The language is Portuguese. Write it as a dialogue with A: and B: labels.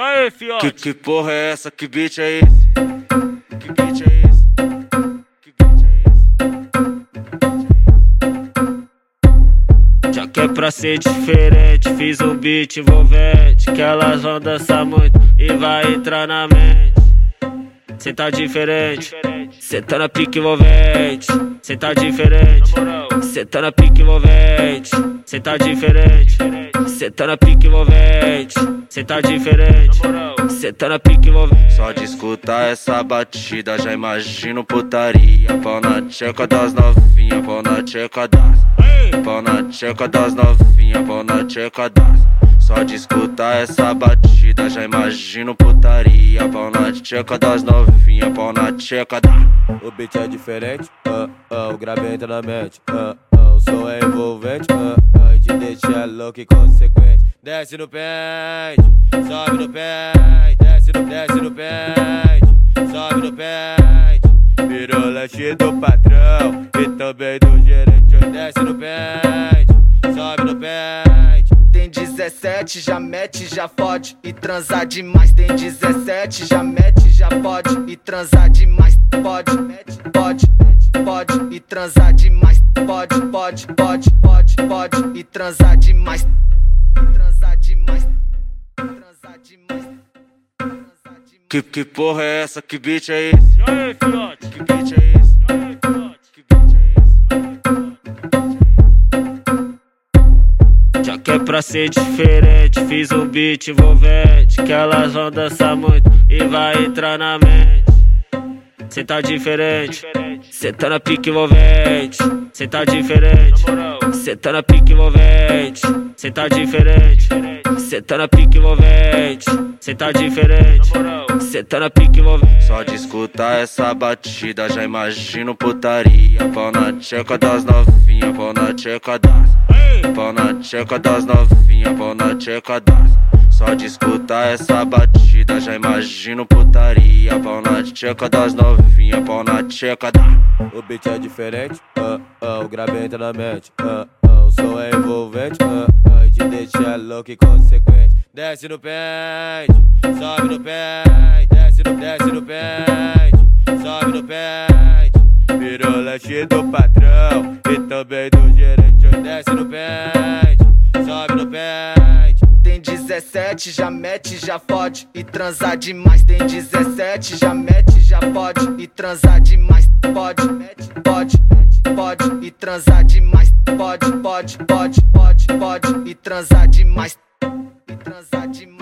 A: aí, fiote?
B: Que, que porra é essa? Que beat é esse? Que beat é esse? Que beat é esse?
A: Já que é pra ser diferente, fiz um beat envolvente. Que elas vão dançar muito e vai entrar na mente. Cê tá diferente, cê tá na pique envolvente. Cê tá diferente, cê tá na pique envolvente. Cê tá diferente, cê tá na pique envolvente. Cê tá diferente, cê tá na pique envolvente.
B: Só de escutar essa batida, já imagino putaria. Pau na tcheca das novinha, pau na tcheca das. Pau na tcheca das novinha, pau na tcheca das. Só de escutar essa batida, já imagino putaria. Pau na tcheca das novinha, pau na tcheca da.
C: O beat é diferente, uh, uh, o grave entra na mente, uh, uh, o som é envolvente, uh, uh, te deixa louco e consequente. Desce no pente, sobe no pente, desce no, desce no pente, sobe no pente. Virou lanche do patrão e também do gerente. Desce no pente, sobe no pente.
D: Tem 17, já mete, já fode e transar demais. Tem 17, já mete, já fode e transar demais. Pode, mete, pode, pode e transar demais. Pode, pode, pode, pode, pode e transar demais.
B: Que, que porra é essa? Que beat é esse?
A: Aí?
B: Que beat é esse?
A: Fiote?
B: Que beat é esse?
A: Já que é pra ser diferente, fiz um beat envolvente. Que elas vão dançar muito e vai entrar na mente. Cê tá diferente, cê tá na pique envolvente. Cê tá diferente, cê tá na pique envolvente. Cê tá diferente, cê tá na pique envolvente. Cê tá diferente, cê tá na pique envolvente.
B: Só de escutar essa batida, já imagino putaria. Pau na tcheca das novinha, pau na tcheca das. Pau na tcheca das novinha, pau na tcheca das. Só de escutar essa batida, já imagino putaria. Pau na tcheca das novinha, pau na tcheca da.
C: O beat é diferente, uh, uh, o grave entra na mente, uh, uh, o som é envolvente, uh, uh, deixa louco e consequente. Desce no pente, sobe no pente, desce no, desce no pente, sobe no pente. Virou lanche do patrão e também do gerente. Desce no pente, sobe no pente.
D: Tem 17, já mete, já fode e transar demais. Tem 17, já mete, já fode e transar demais. Pode, pode, pode e transar demais. Pode, pode, pode, pode, pode e transar demais. E transar demais.